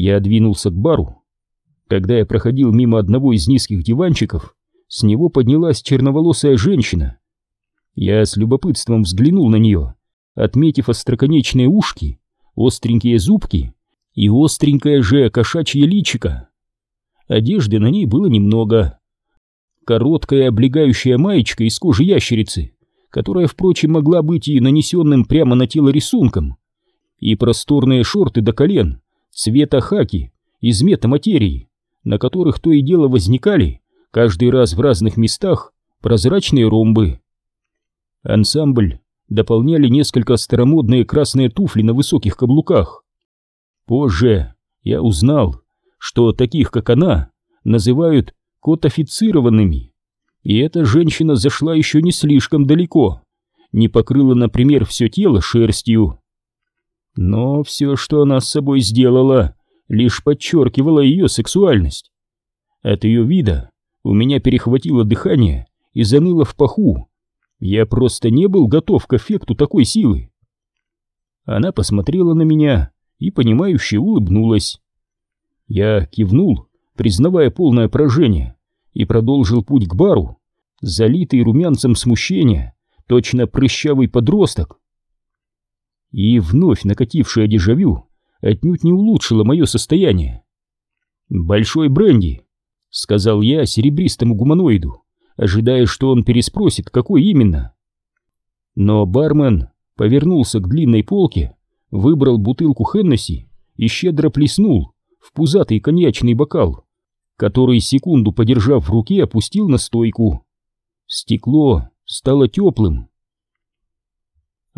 Я двинулся к бару. Когда я проходил мимо одного из низких диванчиков, с него поднялась черноволосая женщина. Я с любопытством взглянул на нее, отметив остроконечные ушки, остренькие зубки и остренькое же кошачье личико. Одежды на ней было немного. Короткая облегающая маечка из кожи ящерицы, которая, впрочем, могла быть и нанесенным прямо на тело рисунком, и просторные шорты до колен, цвета хаки, из метаматерии, на которых то и дело возникали, каждый раз в разных местах, прозрачные ромбы. Ансамбль дополняли несколько старомодные красные туфли на высоких каблуках. Позже я узнал, что таких, как она, называют котофицированными. И эта женщина зашла еще не слишком далеко, не покрыла, например, все тело шерстью. Но все, что она с собой сделала, лишь подчеркивало ее сексуальность. От ее вида у меня перехватило дыхание и заныло в паху. Я просто не был готов к эффекту такой силы. Она посмотрела на меня и, понимающе улыбнулась. Я кивнул, признавая полное поражение, и продолжил путь к бару, залитый румянцем смущения, точно прыщавый подросток. И вновь накатившее дежавю отнюдь не улучшило мое состояние. «Большой бренди», — сказал я серебристому гуманоиду, ожидая, что он переспросит, какой именно. Но бармен повернулся к длинной полке, выбрал бутылку Хеннесси и щедро плеснул в пузатый коньячный бокал, который, секунду подержав в руке, опустил на стойку. Стекло стало теплым.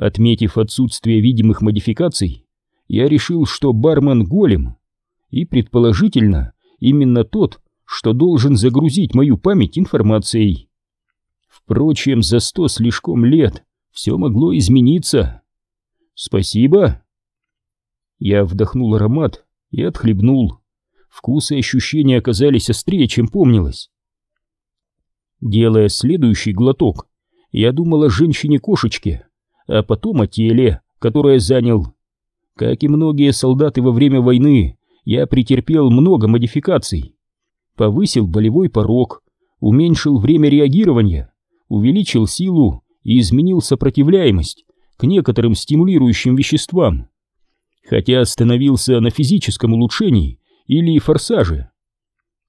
Отметив отсутствие видимых модификаций, я решил, что бармен голем, и, предположительно, именно тот, что должен загрузить мою память информацией. Впрочем, за сто слишком лет все могло измениться. Спасибо. Я вдохнул аромат и отхлебнул. Вкус и ощущения оказались острее, чем помнилось. Делая следующий глоток, я думал о женщине-кошечке, а потом о теле, которое занял. Как и многие солдаты во время войны, я претерпел много модификаций повысил болевой порог, уменьшил время реагирования, увеличил силу и изменил сопротивляемость к некоторым стимулирующим веществам, хотя остановился на физическом улучшении или форсаже.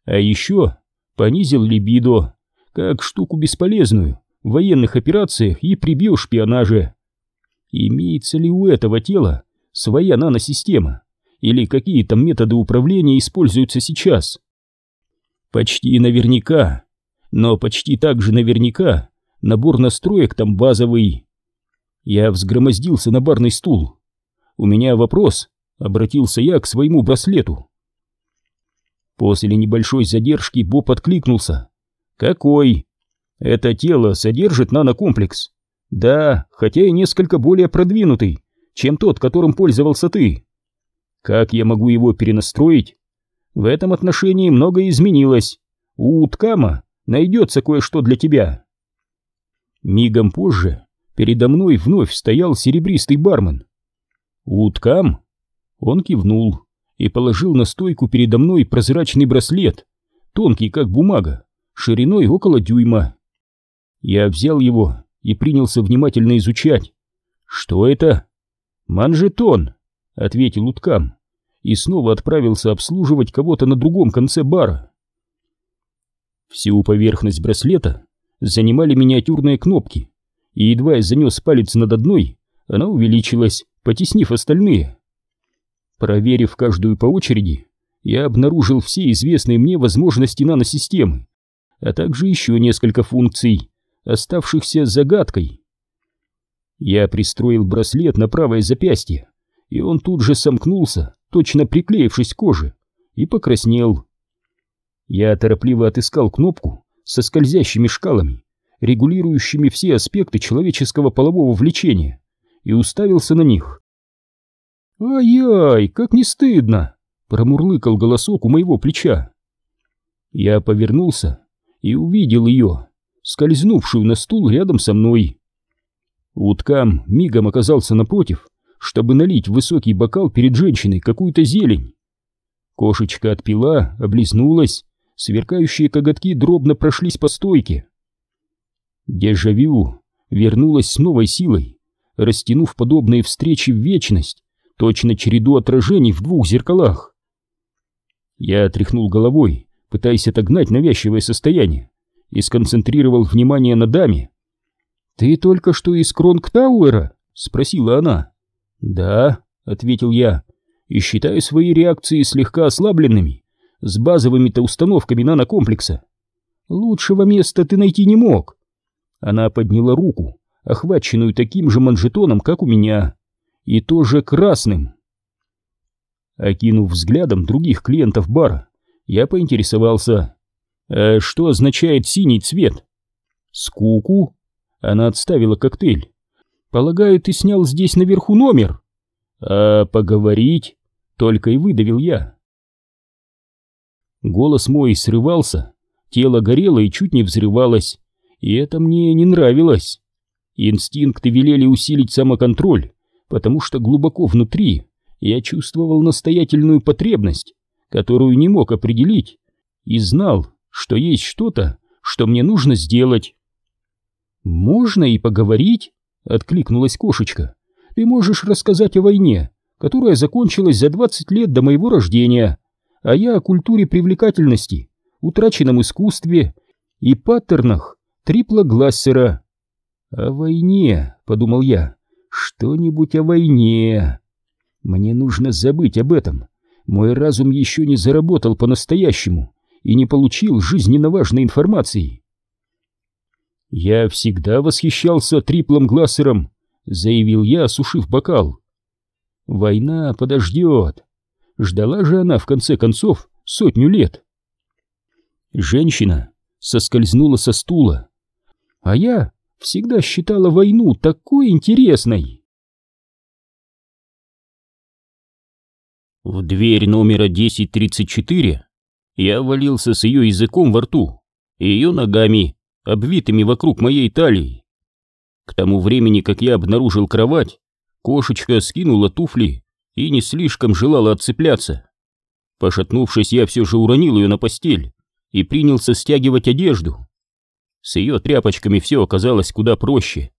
А еще понизил либидо, как штуку бесполезную в военных операциях и при биошпионаже. Имеется ли у этого тела своя наносистема, или какие там методы управления используются сейчас? Почти наверняка, но почти так же наверняка набор настроек там базовый. Я взгромоздился на барный стул. У меня вопрос, обратился я к своему браслету. После небольшой задержки Боб откликнулся. «Какой?» «Это тело содержит нанокомплекс?» «Да, хотя и несколько более продвинутый, чем тот, которым пользовался ты». «Как я могу его перенастроить?» В этом отношении многое изменилось. У Уткама найдется кое-что для тебя. Мигом позже передо мной вновь стоял серебристый бармен. Уткам? Он кивнул и положил на стойку передо мной прозрачный браслет, тонкий как бумага, шириной около дюйма. Я взял его и принялся внимательно изучать. «Что это?» «Манжетон», — ответил Уткам и снова отправился обслуживать кого-то на другом конце бара. Всю поверхность браслета занимали миниатюрные кнопки, и едва я занес палец над одной, она увеличилась, потеснив остальные. Проверив каждую по очереди, я обнаружил все известные мне возможности наносистемы, а также еще несколько функций, оставшихся загадкой. Я пристроил браслет на правое запястье, и он тут же сомкнулся, точно приклеившись к коже, и покраснел. Я торопливо отыскал кнопку со скользящими шкалами, регулирующими все аспекты человеческого полового влечения, и уставился на них. «Ай-яй, как не стыдно!» — промурлыкал голосок у моего плеча. Я повернулся и увидел ее, скользнувшую на стул рядом со мной. Уткам мигом оказался напротив чтобы налить в высокий бокал перед женщиной какую-то зелень. Кошечка отпила, облизнулась, сверкающие коготки дробно прошлись по стойке. Дежавю вернулась с новой силой, растянув подобные встречи в вечность, точно череду отражений в двух зеркалах. Я тряхнул головой, пытаясь отогнать навязчивое состояние, и сконцентрировал внимание на даме. «Ты только что из Кронгтауэра?» — спросила она. «Да», — ответил я, и считаю свои реакции слегка ослабленными, с базовыми-то установками нанокомплекса. Лучшего места ты найти не мог. Она подняла руку, охваченную таким же манжетоном, как у меня, и тоже красным. Окинув взглядом других клиентов бара, я поинтересовался, а что означает синий цвет? Скуку? Она отставила коктейль. Полагаю, ты снял здесь наверху номер? А поговорить? Только и выдавил я. Голос мой срывался, тело горело и чуть не взрывалось, и это мне не нравилось. Инстинкты велели усилить самоконтроль, потому что глубоко внутри я чувствовал настоятельную потребность, которую не мог определить, и знал, что есть что-то, что мне нужно сделать. «Можно и поговорить?» — откликнулась кошечка. «Ты можешь рассказать о войне, которая закончилась за 20 лет до моего рождения, а я о культуре привлекательности, утраченном искусстве и паттернах Трипла Глассера. «О войне», — подумал я, — «что-нибудь о войне». Мне нужно забыть об этом. Мой разум еще не заработал по-настоящему и не получил жизненно важной информации. «Я всегда восхищался Триплом Глассером», — заявил я, осушив бокал. «Война подождет. Ждала же она, в конце концов, сотню лет». Женщина соскользнула со стула, а я всегда считала войну такой интересной. В дверь номера 1034 я валился с ее языком во рту и ее ногами, обвитыми вокруг моей талии. К тому времени, как я обнаружил кровать, кошечка скинула туфли и не слишком желала отцепляться. Пошатнувшись, я все же уронил ее на постель и принялся стягивать одежду. С ее тряпочками все оказалось куда проще.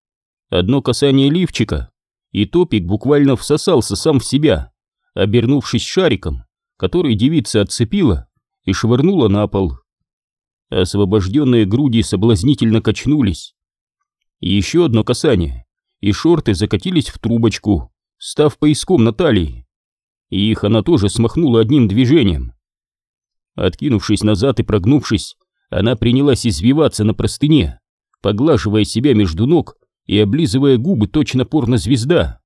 Одно касание лифчика, и топик буквально всосался сам в себя, обернувшись шариком, который девица отцепила и швырнула на пол. Освобожденные груди соблазнительно качнулись. Еще одно касание, и шорты закатились в трубочку, став пояском на талии. И их она тоже смахнула одним движением. Откинувшись назад и прогнувшись, она принялась извиваться на простыне, поглаживая себя между ног и облизывая губы точно порнозвезда.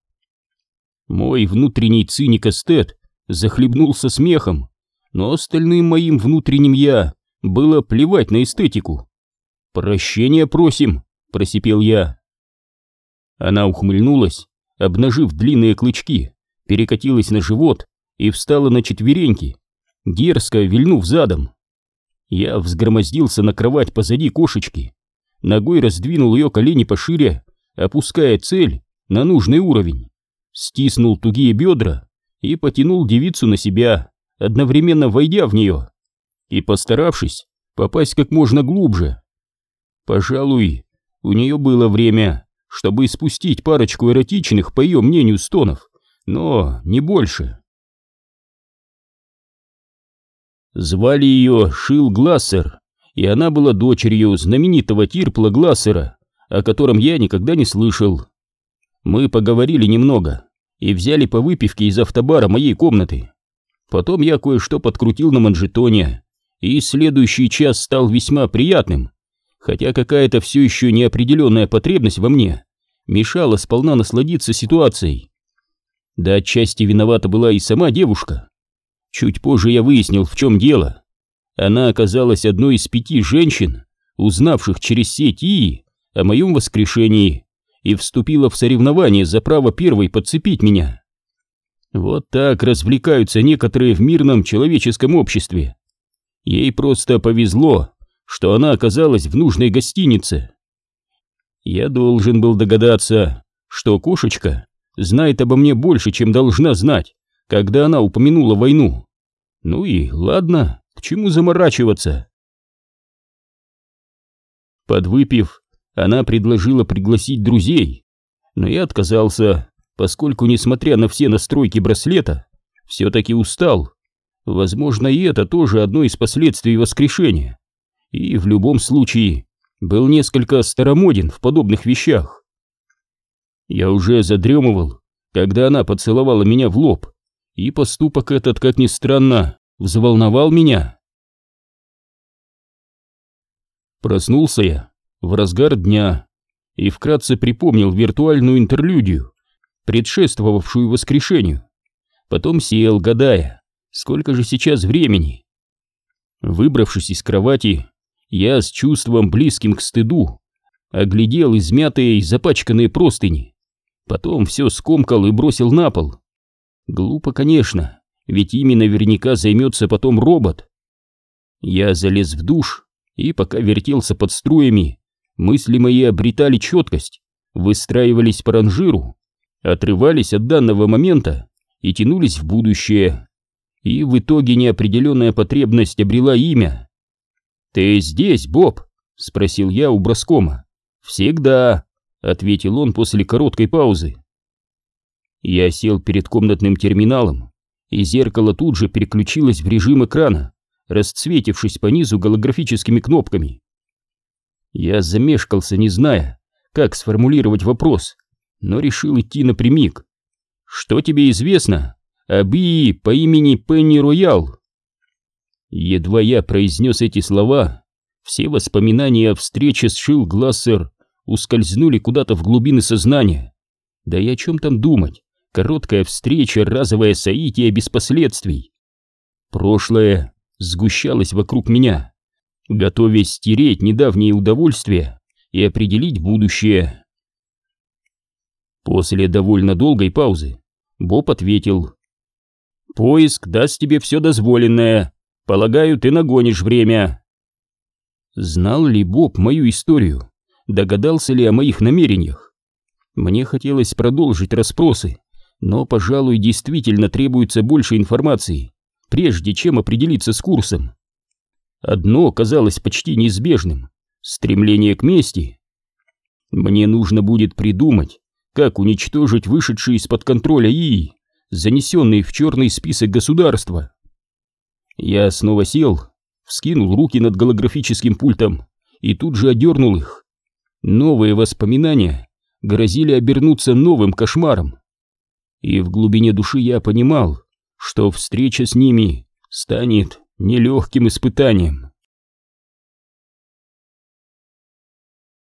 Мой внутренний циник-эстет захлебнулся смехом, но остальным моим внутренним «я» было плевать на эстетику. «Прощения просим», — просипел я. Она ухмыльнулась, обнажив длинные клычки, перекатилась на живот и встала на четвереньки, дерзко вильнув задом. Я взгромоздился на кровать позади кошечки, ногой раздвинул ее колени пошире, опуская цель на нужный уровень, стиснул тугие бедра и потянул девицу на себя, одновременно войдя в нее и постаравшись попасть как можно глубже. Пожалуй, у нее было время, чтобы испустить парочку эротичных, по ее мнению, стонов, но не больше. Звали ее Шил Глассер, и она была дочерью знаменитого Тирпла Глассера, о котором я никогда не слышал. Мы поговорили немного и взяли по выпивке из автобара моей комнаты. Потом я кое-что подкрутил на манжетоне, и следующий час стал весьма приятным, хотя какая-то все еще неопределенная потребность во мне мешала сполна насладиться ситуацией. Да отчасти виновата была и сама девушка. Чуть позже я выяснил, в чем дело. Она оказалась одной из пяти женщин, узнавших через сеть ИИ о моем воскрешении, и вступила в соревнование за право первой подцепить меня. Вот так развлекаются некоторые в мирном человеческом обществе. Ей просто повезло, что она оказалась в нужной гостинице. Я должен был догадаться, что кошечка знает обо мне больше, чем должна знать, когда она упомянула войну. Ну и ладно, к чему заморачиваться? Подвыпив, она предложила пригласить друзей, но я отказался, поскольку, несмотря на все настройки браслета, все-таки устал. Возможно, и это тоже одно из последствий воскрешения. И в любом случае был несколько старомоден в подобных вещах. Я уже задремывал, когда она поцеловала меня в лоб, и поступок этот, как ни странно, взволновал меня. Проснулся я в разгар дня и вкратце припомнил виртуальную интерлюдию, предшествовавшую воскрешению. Потом сел, гадая, сколько же сейчас времени. Выбравшись из кровати, я с чувством близким к стыду оглядел измятые и запачканные простыни. Потом все скомкал и бросил на пол. Глупо, конечно, ведь ими наверняка займется потом робот. Я залез в душ, и пока вертелся под струями, мысли мои обретали четкость, выстраивались по ранжиру, отрывались от данного момента и тянулись в будущее. И в итоге неопределенная потребность обрела имя. «Ты здесь, Боб?» — спросил я у Броскома. «Всегда», — ответил он после короткой паузы. Я сел перед комнатным терминалом, и зеркало тут же переключилось в режим экрана, расцветившись по низу голографическими кнопками. Я замешкался, не зная, как сформулировать вопрос, но решил идти напрямик. «Что тебе известно об Ии по имени Пенни Роял?» Едва я произнес эти слова, все воспоминания о встрече с Шил Глассер ускользнули куда-то в глубины сознания. Да и о чем там думать? Короткая встреча, разовое соитие без последствий. Прошлое сгущалось вокруг меня, готовясь стереть недавние удовольствия и определить будущее. После довольно долгой паузы Боб ответил. «Поиск даст тебе все дозволенное. Полагаю, ты нагонишь время». Знал ли Боб мою историю? Догадался ли о моих намерениях? Мне хотелось продолжить расспросы, но, пожалуй, действительно требуется больше информации, прежде чем определиться с курсом. Одно казалось почти неизбежным — стремление к мести. Мне нужно будет придумать, как уничтожить вышедший из-под контроля ИИ, занесенный в черный список государства. Я снова сел, вскинул руки над голографическим пультом и тут же одернул их. Новые воспоминания грозили обернуться новым кошмаром. И в глубине души я понимал, что встреча с ними станет нелегким испытанием.